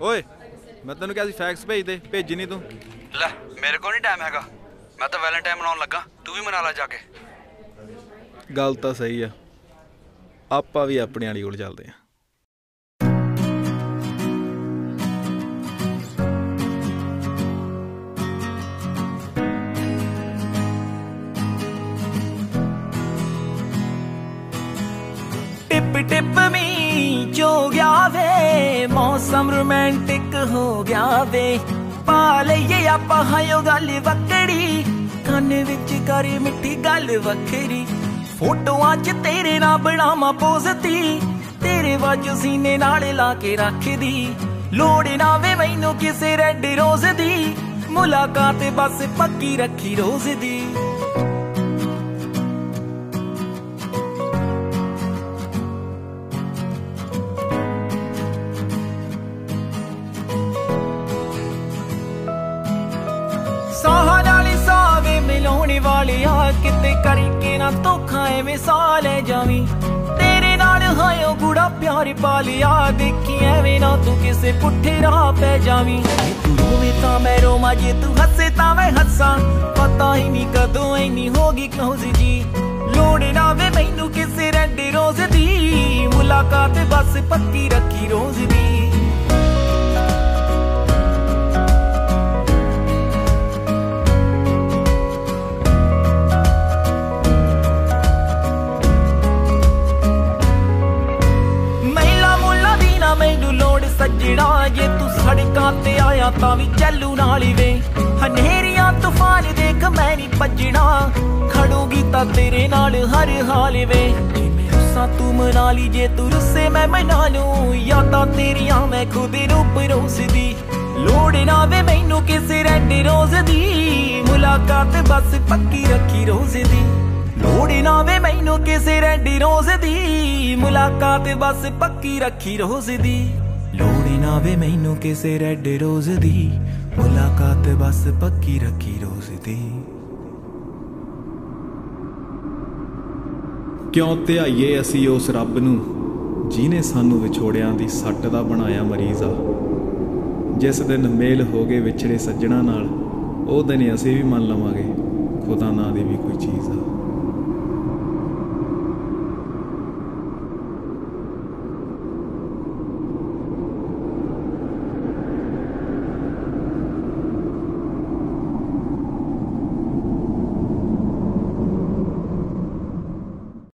ਓਏ ਮੈਂ ਤੈਨੂੰ ਕਿਹਾ ਸੀ ਫੈਕਸ ਭੇਜ ਦੇ ਭੇਜੀ ਨਹੀਂ ਤੂੰ। ਲੈ ਮੇਰੇ ਕੋਲ ਨਹੀਂ ਟਾਈਮ ਹੈਗਾ। ਮੈਂ ਤਾਂ ਵੈਲੈਂਟਾਈਨ ਮਨਾਉਣ ਲੱਗਾ ਤੂੰ ਵੀ ਮਨਾ ਲੈ ਜਾ ਕੇ। ਗੱਲ ਤਾਂ ਸਹੀ ਆ। ਆਪਾਂ ਵੀ ਆਪਣੇ ਵਾਲੀ ਕੋਲ ਚੱਲਦੇ ਆ। ਮੌਸਮ ਰੋਮਾਂਟਿਕ ਹੋ ਗਿਆ ਵੇ। ਪਾ ਲਈਏ ਆਪਾਂ ਹਾਇਓ ਗੱਲ ਵੱਕੜੀ ਕੰਨ ਵਿੱਚ ਕਰੀ ਮਿੱਠੀ ਗੱਲ ਵੱਖਰੀ। ਫੋਟੋਆਂ 'ਚ ਤੇਰੇ ਨਾਲ ਬਣਾਵਾਂ ਪੋਜ਼ਤੀ ਤੇਰੇ ਵਾਜੋ ਸੀਨੇ ਨਾਲ ਲਾ ਕੇ ਰੱਖਦੀ। ਲੋੜ ਨਾ ਵੇ ਮੈਨੂੰ ਕਿਸੇ ਰੈੱਡ ਰੋਜ਼ ਦੀ। ਮੁਲਾਕਾਤ ਬਸ ਪੱਕੀ ਰੱਖੀ ਰੋਜ਼ ਦੀ। ਸਾਵੇ ਵਾਲਿਆ ਕਿਤੇ ਕਰਕੇ ਨਾ ਧੋਖਾ ਐਵੇਂ ਸਾਹ ਲੈ ਜਾਵੀਂ। ਤੇਰੇ ਨਾਲ ਹਾਇਓ ਗੁੜਾ ਪਿਆਰ ਪਾ ਲਿਆ, ਦੇਖੀ ਐਵੇਂ ਨਾ ਤੂੰ ਕਿਸੇ ਪੁੱਠੇ ਰਾਹ ਪੈ ਜਾਵੀਂ। ਜੇ ਤੂੰ ਰੋਵੇਂ ਤਾਂ ਮੈਂ ਰੋਵਾਂ, ਜੇ ਤੂੰ ਹੱਸੇ ਤਾਂ ਮੈਂ ਹੱਸਾਂ। ਪਤਾ ਹੀ ਨਹੀਂ ਕਦੋਂ ਐਨੀ ਹੋਗੀ ਕਲੋਜ਼ ਜੀ। ਲੋੜ ਨਾ ਵੇ ਮੈਨੂੰ ਕਿਸੇ ਰੈੱਡ ਰੋਜ਼ ਦੀ, ਮੁਲਾਕਾਤ ਬਸ ਪੱਕੀ ਰੱਖੀ ਰੋਜ਼ ਦੀ। ਤੇ ਤਾਂ ਵੀ ਚੱਲੂ ਨਾਲ ਹੀ ਵੇ। ਹਨੇਰੀਆਂ, ਤੂਫਾਨ ਦੇਖ ਮੈਂ ਨਹੀਂ ਭੱਜਣਾ। ਖੜੂਗੀ ਤਾਂ ਤੇਰੇ ਨਾਲ ਹਰ ਹਾਲ ਵੇ। ਜੇ ਤੂੰ ਮਨਾ ਲਈ, ਜੇ ਤੂੰ ਰੁੱਸੇ ਮੈਂ ਮਨਾ ਲੂੰ। ਯਾਦਾਂ ਤੇਰੀਆਂ ਮੈਂ ਖੁਦ ਨੂੰ ਪਰੋਸਦੀ ਲੋੜ ਨਾ ਵੇ ਮੈਨੂੰ ਕਿਸੇ ਰੈੱਡ ਰੋਜ਼ ਦੀ। ਮੁਲਾਕਾਤ ਬਸ ਪੱਕੀ ਰੱਖੀ ਰੋਜ਼ ਦੀ। ਲੋੜ ਨਾ ਵੇ ਮੈਨੂੰ ਕਿਸੇ ਰੈੱਡ ਰੋਜ਼ ਦੀ। ਮੁਲਾਕਾਤ ਬਸ ਪੱਕੀ ਰੱਖੀ ਰੋਜ਼ ਦੀ। ਲੋੜ ਨਾ ਵੇ ਮੈਨੂੰ ਕਿਸੇ ਰੈੱਡ ਰੋਜ਼ ਦੀ। ਮੁਲਾਕਾਤ ਬਸ ਪੱਕੀ ਰੱਖੀ ਰੋਜ਼ ਦੀ। ਕਿਉਂ ਧਿਆਈਏ ਅਸੀਂ ਉਸ ਰੱਬ ਨੂੰ ਜਿਨੇ ਸਾਨੂੰ ਵਿਛੋੜਿਆਂ ਦੀ ਸੱਟ ਦਾ ਬਣਾਇਆ ਮਰੀਜ਼ ਆ। ਜਿਸ ਦਿਨ ਮੇਲ ਹੋ ਗਏ ਵਿਛੜੇ ਸੱਜਣਾ ਨਾਲ, ਉਹ ਦਿਨ ਅਸੀਂ ਵੀ ਮੰਨ ਲਵਾਂਗੇ, ਖੁਦਾ ਨਾਂ ਦੀ ਵੀ ਕੋਈ ਚੀਜ਼ ਆ।